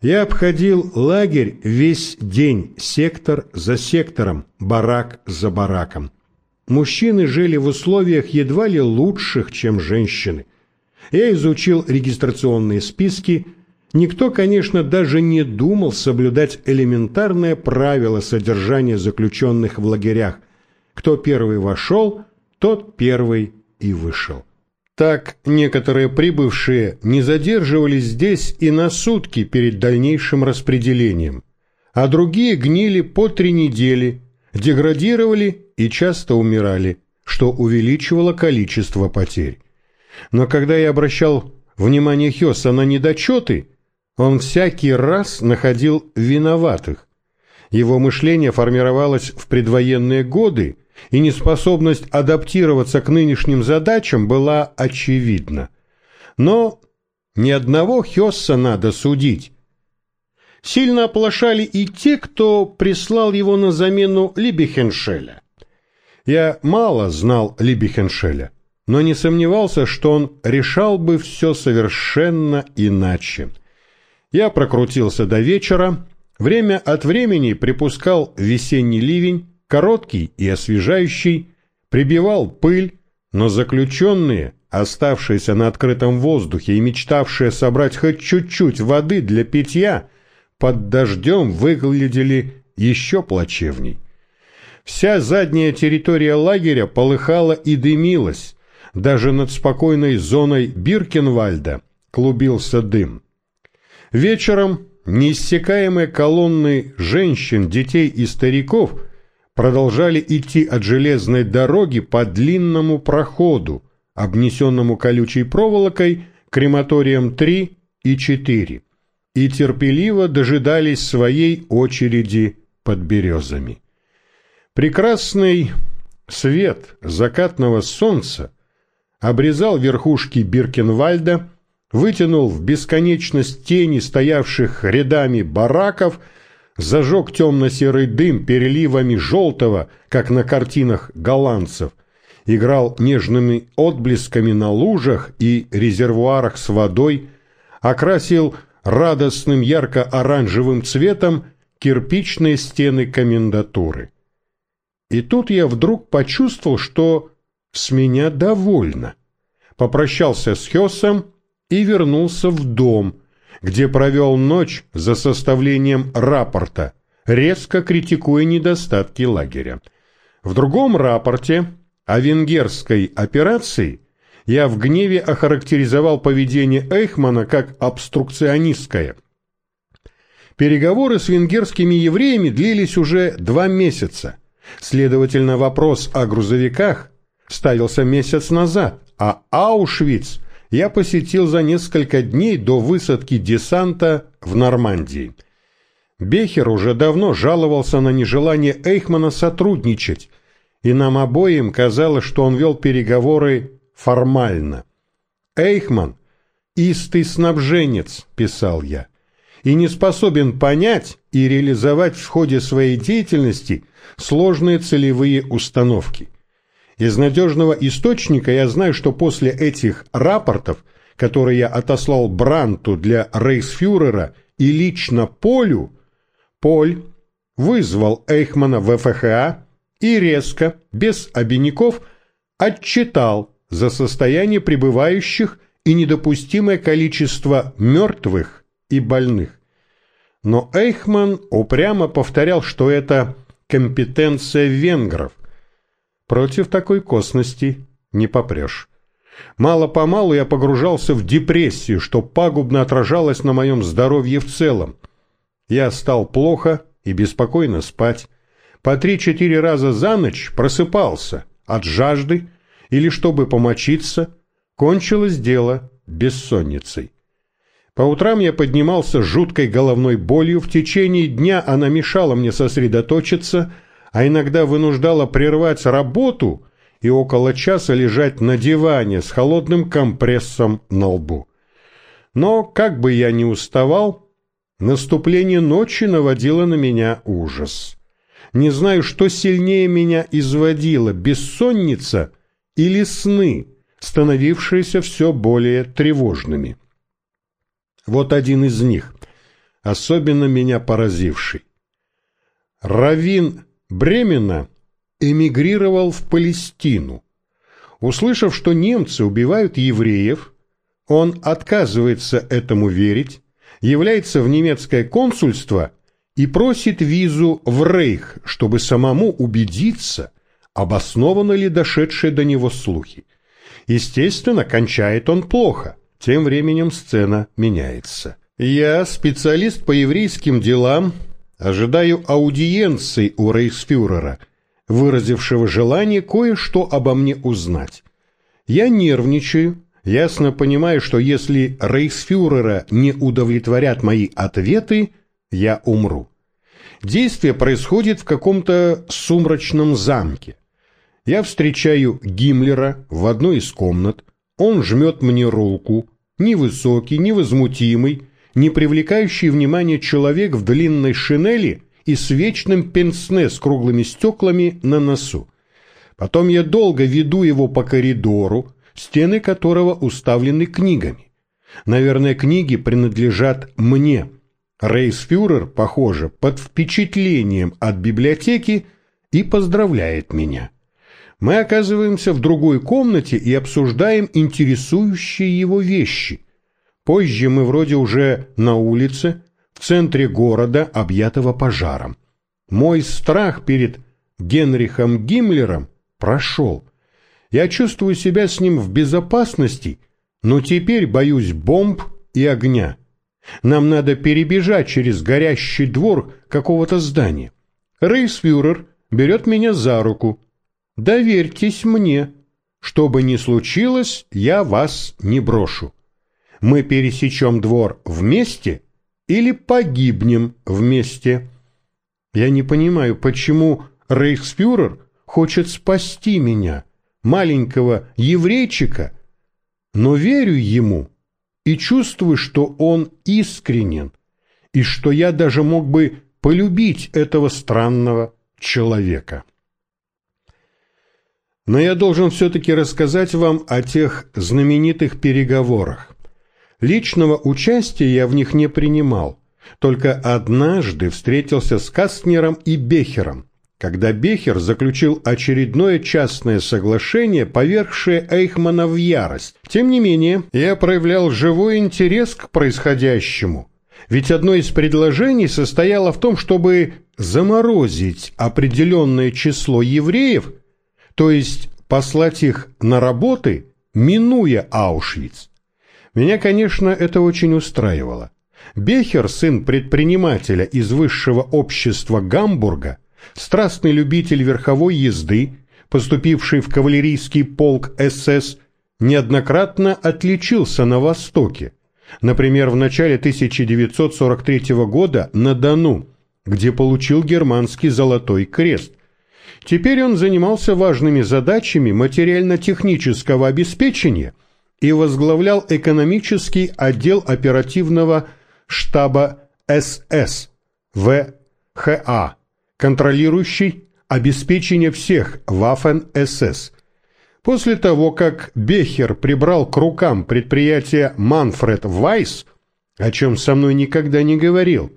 Я обходил лагерь весь день, сектор за сектором, барак за бараком. Мужчины жили в условиях едва ли лучших, чем женщины. Я изучил регистрационные списки. Никто, конечно, даже не думал соблюдать элементарное правило содержания заключенных в лагерях. Кто первый вошел, тот первый и вышел. Так некоторые прибывшие не задерживались здесь и на сутки перед дальнейшим распределением, а другие гнили по три недели, деградировали и часто умирали, что увеличивало количество потерь. Но когда я обращал внимание Хёса на недочеты, он всякий раз находил виноватых. Его мышление формировалось в предвоенные годы, и неспособность адаптироваться к нынешним задачам была очевидна. Но ни одного Хесса надо судить. Сильно оплошали и те, кто прислал его на замену Либихеншеля. Я мало знал Либихеншеля, но не сомневался, что он решал бы все совершенно иначе. Я прокрутился до вечера, время от времени припускал весенний ливень, короткий и освежающий, прибивал пыль, но заключенные, оставшиеся на открытом воздухе и мечтавшие собрать хоть чуть-чуть воды для питья, под дождем выглядели еще плачевней. Вся задняя территория лагеря полыхала и дымилась, даже над спокойной зоной Биркенвальда клубился дым. Вечером неиссякаемые колонны женщин, детей и стариков – продолжали идти от железной дороги по длинному проходу, обнесенному колючей проволокой, крематорием 3 и 4, и терпеливо дожидались своей очереди под березами. Прекрасный свет закатного солнца обрезал верхушки Биркенвальда, вытянул в бесконечность тени стоявших рядами бараков – зажег темно-серый дым переливами желтого, как на картинах голландцев, играл нежными отблесками на лужах и резервуарах с водой, окрасил радостным ярко-оранжевым цветом кирпичные стены комендатуры. И тут я вдруг почувствовал, что с меня довольно. Попрощался с Хёсом и вернулся в дом – где провел ночь за составлением рапорта, резко критикуя недостатки лагеря. В другом рапорте о венгерской операции я в гневе охарактеризовал поведение Эйхмана как обструкционистское. Переговоры с венгерскими евреями длились уже два месяца. Следовательно, вопрос о грузовиках ставился месяц назад, а Аушвиц – я посетил за несколько дней до высадки десанта в Нормандии. Бехер уже давно жаловался на нежелание Эйхмана сотрудничать, и нам обоим казалось, что он вел переговоры формально. «Эйхман – истый снабженец», – писал я, – «и не способен понять и реализовать в ходе своей деятельности сложные целевые установки». Из надежного источника я знаю, что после этих рапортов, которые я отослал Бранту для рейхсфюрера и лично Полю, Поль вызвал Эйхмана в ФХА и резко, без обиняков, отчитал за состояние пребывающих и недопустимое количество мертвых и больных. Но Эйхман упрямо повторял, что это компетенция венгров, Против такой косности не попрешь. Мало-помалу я погружался в депрессию, что пагубно отражалось на моем здоровье в целом. Я стал плохо и беспокойно спать. По три-четыре раза за ночь просыпался от жажды или, чтобы помочиться, кончилось дело бессонницей. По утрам я поднимался с жуткой головной болью, в течение дня она мешала мне сосредоточиться – а иногда вынуждала прервать работу и около часа лежать на диване с холодным компрессом на лбу. Но, как бы я ни уставал, наступление ночи наводило на меня ужас. Не знаю, что сильнее меня изводило, бессонница или сны, становившиеся все более тревожными. Вот один из них. особенно меня поразивший. Равин Бремена эмигрировал в Палестину. Услышав, что немцы убивают евреев, он отказывается этому верить, является в немецкое консульство и просит визу в Рейх, чтобы самому убедиться, обоснованы ли дошедшие до него слухи. Естественно, кончает он плохо. Тем временем сцена меняется. Я, специалист по еврейским делам, ожидаю аудиенции у рейхсфюрера, выразившего желание кое-что обо мне узнать. Я нервничаю, ясно понимаю, что если рейхсфюрера не удовлетворят мои ответы, я умру. Действие происходит в каком-то сумрачном замке. Я встречаю Гиммлера в одной из комнат, он жмет мне руку, невысокий, невозмутимый, не привлекающий внимания человек в длинной шинели и с вечным пенсне с круглыми стеклами на носу. Потом я долго веду его по коридору, стены которого уставлены книгами. Наверное, книги принадлежат мне. Рейсфюрер, похоже, под впечатлением от библиотеки и поздравляет меня. Мы оказываемся в другой комнате и обсуждаем интересующие его вещи. Позже мы вроде уже на улице, в центре города, объятого пожаром. Мой страх перед Генрихом Гиммлером прошел. Я чувствую себя с ним в безопасности, но теперь боюсь бомб и огня. Нам надо перебежать через горящий двор какого-то здания. Рейсфюрер берет меня за руку. Доверьтесь мне. Что бы ни случилось, я вас не брошу. Мы пересечем двор вместе или погибнем вместе. Я не понимаю, почему рейхсфюрер хочет спасти меня, маленького еврейчика, но верю ему и чувствую, что он искренен, и что я даже мог бы полюбить этого странного человека. Но я должен все-таки рассказать вам о тех знаменитых переговорах. Личного участия я в них не принимал, только однажды встретился с Кастнером и Бехером, когда Бехер заключил очередное частное соглашение, повергшее Эйхмана в ярость. Тем не менее, я проявлял живой интерес к происходящему, ведь одно из предложений состояло в том, чтобы заморозить определенное число евреев, то есть послать их на работы, минуя Аушвиц. Меня, конечно, это очень устраивало. Бехер, сын предпринимателя из высшего общества Гамбурга, страстный любитель верховой езды, поступивший в кавалерийский полк СС, неоднократно отличился на Востоке. Например, в начале 1943 года на Дону, где получил германский Золотой Крест. Теперь он занимался важными задачами материально-технического обеспечения – и возглавлял экономический отдел оперативного штаба СС ВХА, контролирующий обеспечение всех Waffen-СС. После того, как Бехер прибрал к рукам предприятие Манфред Вайс, о чем со мной никогда не говорил,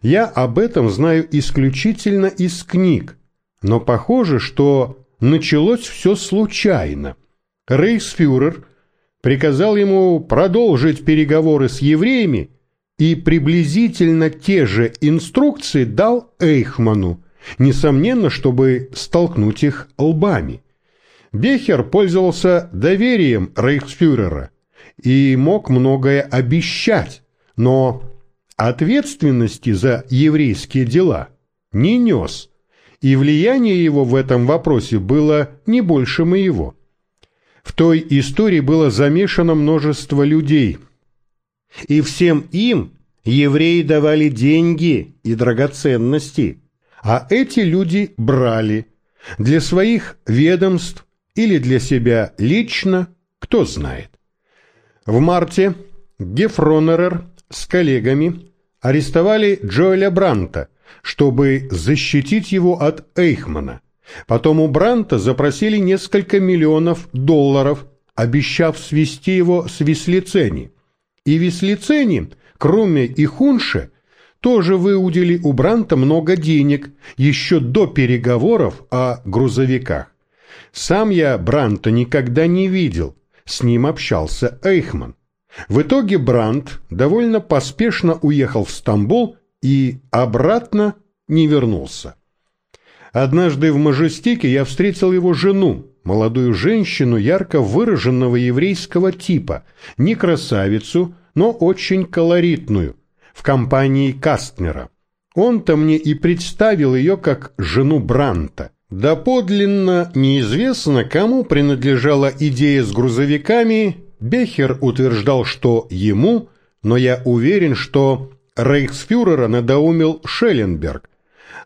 я об этом знаю исключительно из книг, но похоже, что началось все случайно. Рейхсфюрер приказал ему продолжить переговоры с евреями и приблизительно те же инструкции дал Эйхману, несомненно, чтобы столкнуть их лбами. Бехер пользовался доверием рейхсфюрера и мог многое обещать, но ответственности за еврейские дела не нес, и влияние его в этом вопросе было не больше моего. В той истории было замешано множество людей. И всем им евреи давали деньги и драгоценности, а эти люди брали для своих ведомств или для себя лично, кто знает. В марте Гефронерер с коллегами арестовали Джоэля Бранта, чтобы защитить его от Эйхмана – Потом у Бранта запросили несколько миллионов долларов, обещав свести его с Веслицени. И Веслицени, кроме и Хунше, тоже выудили у Бранта много денег еще до переговоров о грузовиках. Сам я Бранта никогда не видел, с ним общался Эйхман. В итоге Брант довольно поспешно уехал в Стамбул и обратно не вернулся. Однажды в Мажестике я встретил его жену, молодую женщину ярко выраженного еврейского типа, не красавицу, но очень колоритную, в компании Кастнера. Он-то мне и представил ее как жену Бранта. Доподлинно неизвестно, кому принадлежала идея с грузовиками, Бехер утверждал, что ему, но я уверен, что рейхсфюрера надоумил Шелленберг.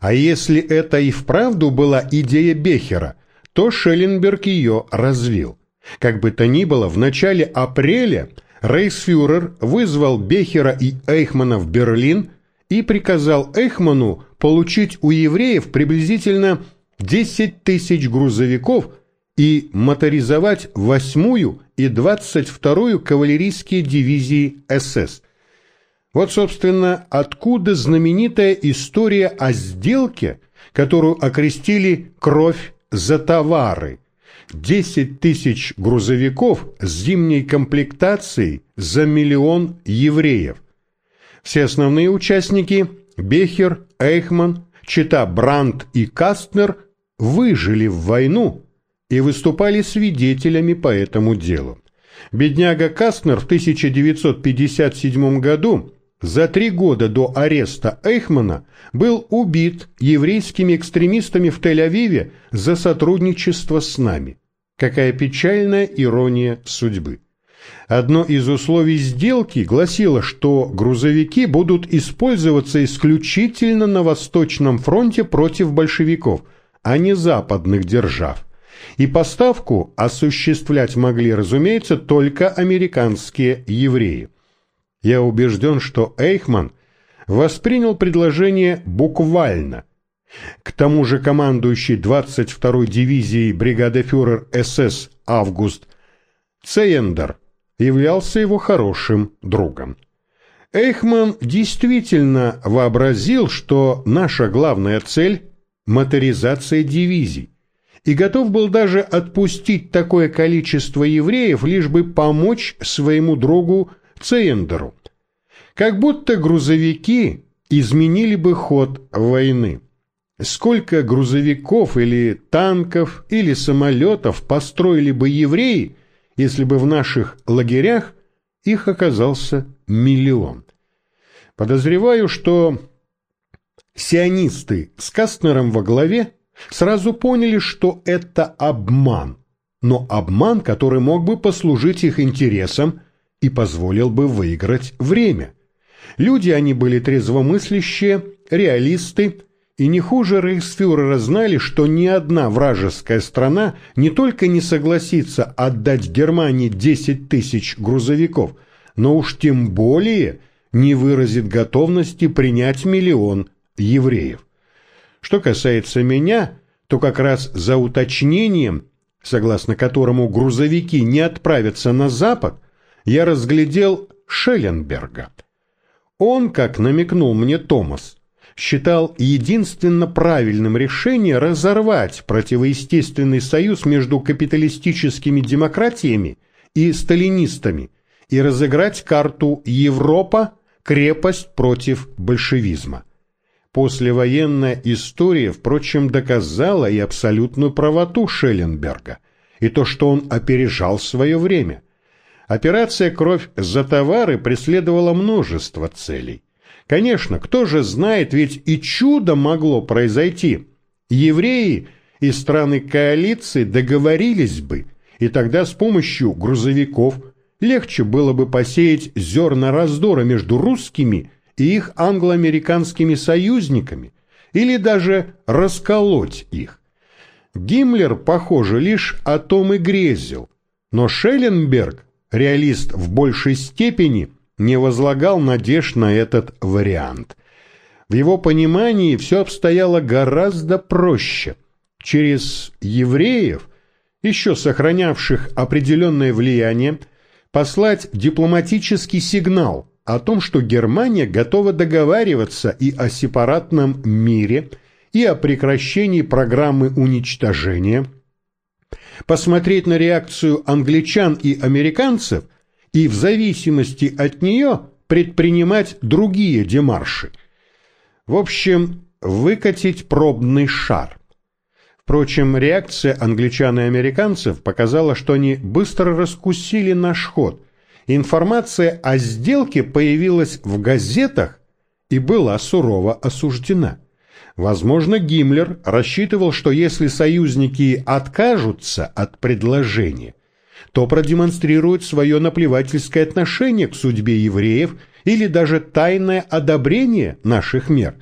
А если это и вправду была идея Бехера, то Шелленберг ее развил. Как бы то ни было, в начале апреля рейхсфюрер вызвал Бехера и Эйхмана в Берлин и приказал Эйхману получить у евреев приблизительно 10 тысяч грузовиков и моторизовать восьмую и двадцать вторую кавалерийские дивизии СС. Вот, собственно, откуда знаменитая история о сделке, которую окрестили «кровь за товары». Десять тысяч грузовиков с зимней комплектацией за миллион евреев. Все основные участники – Бехер, Эйхман, Чита Брандт и Кастнер – выжили в войну и выступали свидетелями по этому делу. Бедняга Кастнер в 1957 году, за три года до ареста Эйхмана, был убит еврейскими экстремистами в Тель-Авиве за сотрудничество с нами. Какая печальная ирония судьбы. Одно из условий сделки гласило, что грузовики будут использоваться исключительно на Восточном фронте против большевиков – а не западных держав. И поставку осуществлять могли, разумеется, только американские евреи. Я убежден, что Эйхман воспринял предложение буквально. К тому же командующий 22-й дивизией бригады фюрер СС Август Цейендер являлся его хорошим другом. Эйхман действительно вообразил, что наша главная цель моторизация дивизий, и готов был даже отпустить такое количество евреев, лишь бы помочь своему другу Цейндеру. Как будто грузовики изменили бы ход войны. Сколько грузовиков или танков или самолетов построили бы евреи, если бы в наших лагерях их оказался миллион. Подозреваю, что Сионисты с Кастнером во главе сразу поняли, что это обман, но обман, который мог бы послужить их интересам и позволил бы выиграть время. Люди они были трезвомыслящие, реалисты, и не хуже рейхсфюрера знали, что ни одна вражеская страна не только не согласится отдать Германии 10 тысяч грузовиков, но уж тем более не выразит готовности принять миллион евреев. Что касается меня, то как раз за уточнением, согласно которому грузовики не отправятся на запад, я разглядел Шелленберга. Он, как намекнул мне Томас, считал единственно правильным решение разорвать противоестественный союз между капиталистическими демократиями и сталинистами и разыграть карту «Европа – крепость против большевизма». Послевоенная история, впрочем, доказала и абсолютную правоту Шелленберга, и то, что он опережал свое время. Операция «Кровь за товары» преследовала множество целей. Конечно, кто же знает, ведь и чудо могло произойти. Евреи и страны коалиции договорились бы, и тогда с помощью грузовиков легче было бы посеять зерна раздора между русскими и их англо-американскими союзниками или даже расколоть их. Гиммлер, похоже, лишь о том и грезил, но Шелленберг, реалист в большей степени, не возлагал надежд на этот вариант. В его понимании все обстояло гораздо проще. Через евреев, еще сохранявших определенное влияние, послать дипломатический сигнал – о том, что Германия готова договариваться и о сепаратном мире, и о прекращении программы уничтожения, посмотреть на реакцию англичан и американцев и в зависимости от нее предпринимать другие демарши. В общем, выкатить пробный шар. Впрочем, реакция англичан и американцев показала, что они быстро раскусили наш ход. Информация о сделке появилась в газетах и была сурово осуждена. Возможно, Гиммлер рассчитывал, что если союзники откажутся от предложения, то продемонстрируют свое наплевательское отношение к судьбе евреев или даже тайное одобрение наших мер.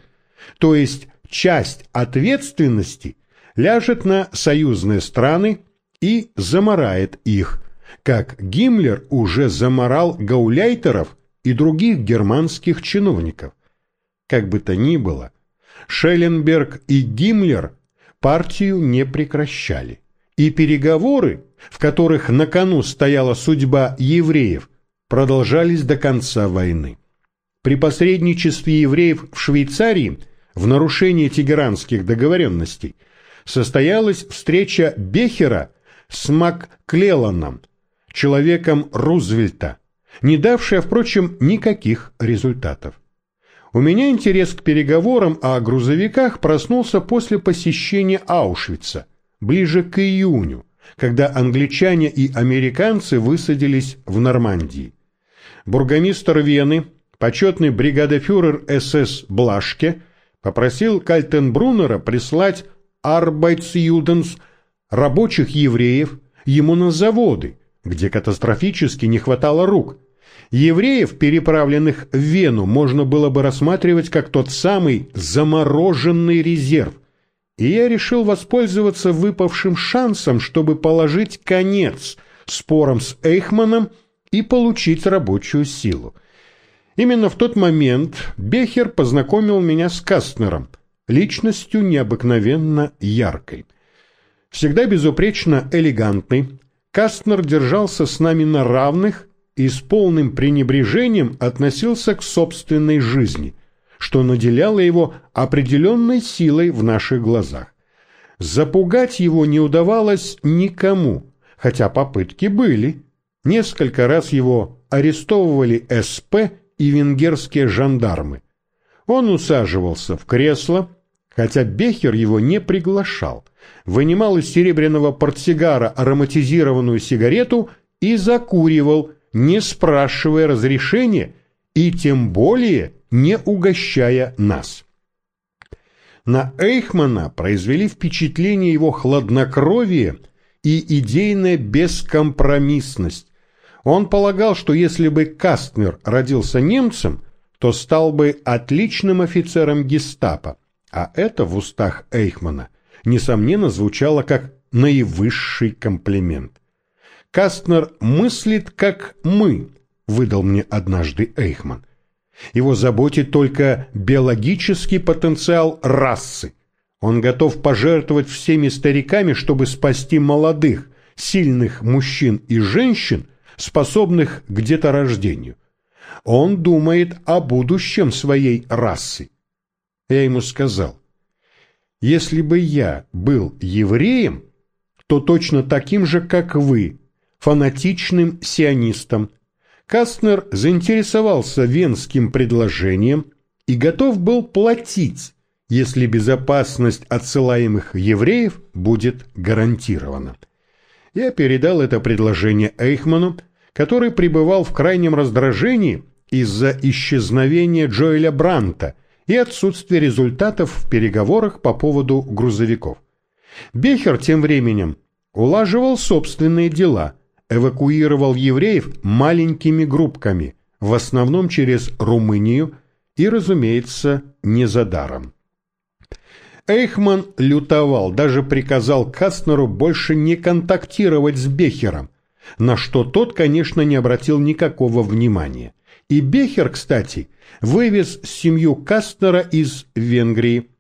То есть часть ответственности – ляжет на союзные страны и заморает их, как Гиммлер уже заморал гауляйтеров и других германских чиновников. Как бы то ни было, Шелленберг и Гиммлер партию не прекращали, и переговоры, в которых на кону стояла судьба евреев, продолжались до конца войны. При посредничестве евреев в Швейцарии в нарушении тегеранских договоренностей – состоялась встреча Бехера с Макклелланом, человеком Рузвельта, не давшая, впрочем, никаких результатов. У меня интерес к переговорам о грузовиках проснулся после посещения Аушвица, ближе к июню, когда англичане и американцы высадились в Нормандии. Бургомистр Вены, почетный бригадофюрер СС Блашке, попросил Кальтенбруннера прислать Arbeitsjudens, рабочих евреев, ему на заводы, где катастрофически не хватало рук. Евреев, переправленных в Вену, можно было бы рассматривать как тот самый замороженный резерв. И я решил воспользоваться выпавшим шансом, чтобы положить конец спорам с Эйхманом и получить рабочую силу. Именно в тот момент Бехер познакомил меня с Кастнером – личностью необыкновенно яркой. Всегда безупречно элегантный, Кастнер держался с нами на равных и с полным пренебрежением относился к собственной жизни, что наделяло его определенной силой в наших глазах. Запугать его не удавалось никому, хотя попытки были. Несколько раз его арестовывали СП и венгерские жандармы. Он усаживался в кресло, хотя Бехер его не приглашал, вынимал из серебряного портсигара ароматизированную сигарету и закуривал, не спрашивая разрешения и тем более не угощая нас. На Эйхмана произвели впечатление его хладнокровие и идейная бескомпромиссность. Он полагал, что если бы Кастнер родился немцем, то стал бы отличным офицером гестапо, а это в устах Эйхмана, несомненно, звучало как наивысший комплимент. «Кастнер мыслит, как мы», — выдал мне однажды Эйхман. Его заботит только биологический потенциал расы. Он готов пожертвовать всеми стариками, чтобы спасти молодых, сильных мужчин и женщин, способных к деторождению. Он думает о будущем своей расы. Я ему сказал, если бы я был евреем, то точно таким же, как вы, фанатичным сионистом. Кастнер заинтересовался венским предложением и готов был платить, если безопасность отсылаемых евреев будет гарантирована. Я передал это предложение Эйхману, который пребывал в крайнем раздражении из-за исчезновения Джоэля Бранта и отсутствия результатов в переговорах по поводу грузовиков. Бехер тем временем улаживал собственные дела, эвакуировал евреев маленькими группками, в основном через Румынию и, разумеется, не за даром. Эйхман лютовал, даже приказал Кастнеру больше не контактировать с Бехером, на что тот, конечно, не обратил никакого внимания. И Бехер, кстати, вывез семью Кастнера из Венгрии.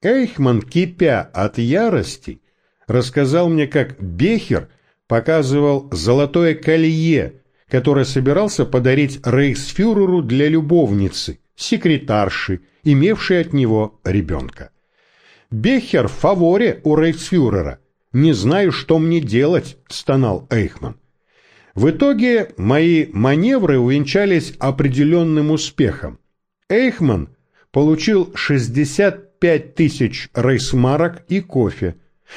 Эйхман, кипя от ярости, рассказал мне, как Бехер показывал золотое колье, который собирался подарить рейхсфюреру для любовницы, секретарши, имевшей от него ребенка. Бехер в фаворе у рейхсфюрера. «Не знаю, что мне делать», — стонал Эйхман. В итоге мои маневры увенчались определенным успехом. Эйхман получил 65 тысяч рейсмарок и кофе,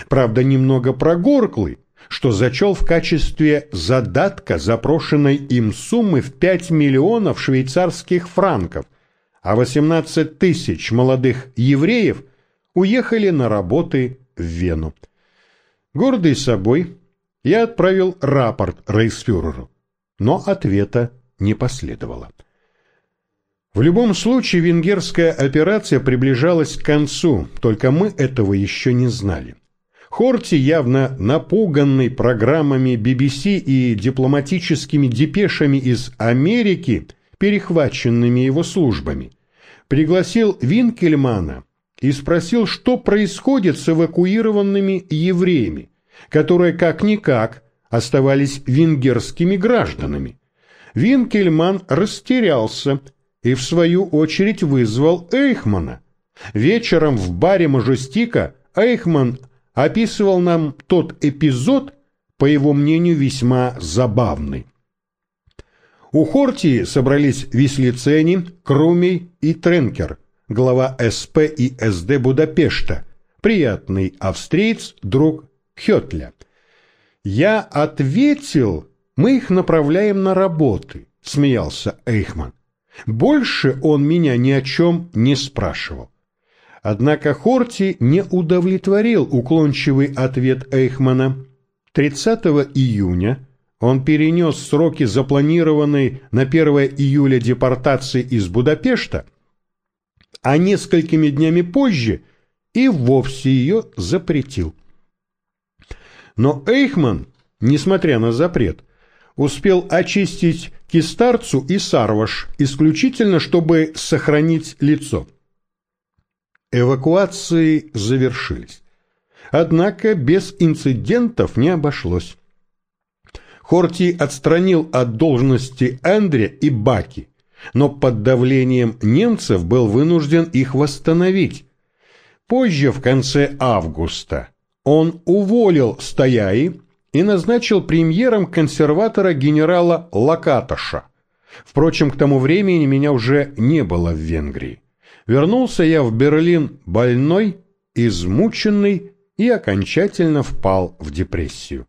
правда немного прогорклый, что зачел в качестве задатка запрошенной им суммы в 5 миллионов швейцарских франков, а 18 тысяч молодых евреев уехали на работы в Вену. Гордый собой, я отправил рапорт рейхсфюреру, но ответа не последовало. В любом случае венгерская операция приближалась к концу, только мы этого еще не знали. Хорти, явно напуганный программами BBC и дипломатическими депешами из Америки, перехваченными его службами, пригласил Винкельмана и спросил, что происходит с эвакуированными евреями, которые как-никак оставались венгерскими гражданами. Винкельман растерялся и в свою очередь вызвал Эйхмана. Вечером в баре Мажестика Эйхман описывал нам тот эпизод, по его мнению, весьма забавный. У Хортии собрались Вислицени, Крумей и Тренкер, глава СП и СД Будапешта, приятный австриец, друг Хетля. Я ответил, мы их направляем на работы, смеялся Эйхман. Больше он меня ни о чем не спрашивал. Однако Хорти не удовлетворил уклончивый ответ Эйхмана. 30 июня он перенес сроки запланированной на 1 июля депортации из Будапешта, а несколькими днями позже и вовсе ее запретил. Но Эйхман, несмотря на запрет, успел очистить Кистарцу и Сарваш исключительно, чтобы сохранить лицо. Эвакуации завершились. Однако без инцидентов не обошлось. Хорти отстранил от должности Эндре и Баки, но под давлением немцев был вынужден их восстановить. Позже, в конце августа, он уволил Стояи и назначил премьером консерватора генерала Лакаташа. Впрочем, к тому времени меня уже не было в Венгрии. Вернулся я в Берлин больной, измученный и окончательно впал в депрессию.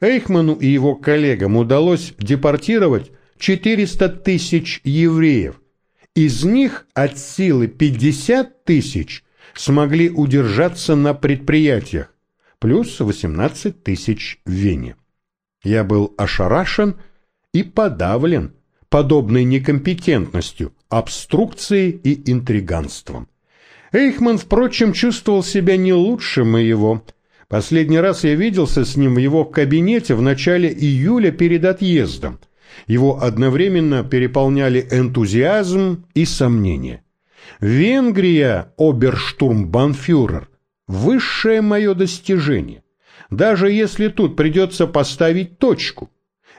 Эйхману и его коллегам удалось депортировать 400 тысяч евреев. Из них от силы 50 тысяч смогли удержаться на предприятиях, плюс 18 тысяч в Вене. Я был ошарашен и подавлен подобной некомпетентностью, обструкцией и интриганством. Эйхман, впрочем, чувствовал себя не лучше моего, Последний раз я виделся с ним в его кабинете в начале июля перед отъездом. Его одновременно переполняли энтузиазм и сомнения. Венгрия, оберштурмбанфюрер, высшее мое достижение. Даже если тут придется поставить точку.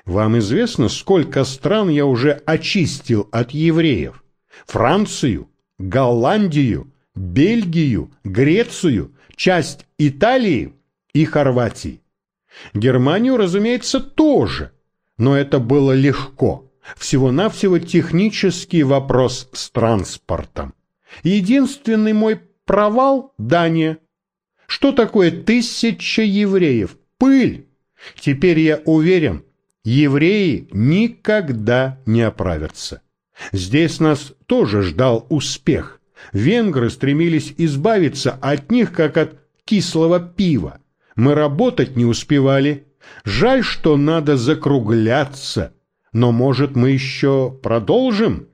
Вам известно, сколько стран я уже очистил от евреев? Францию, Голландию, Бельгию, Грецию, часть Италии и Хорватии. Германию, разумеется, тоже, но это было легко. Всего-навсего технический вопрос с транспортом. Единственный мой провал – Дания. Что такое тысяча евреев? Пыль. Теперь я уверен, евреи никогда не оправятся. Здесь нас тоже ждал успех. Венгры стремились избавиться от них, как от кислого пива. Мы работать не успевали. Жаль, что надо закругляться. Но, может, мы еще продолжим?»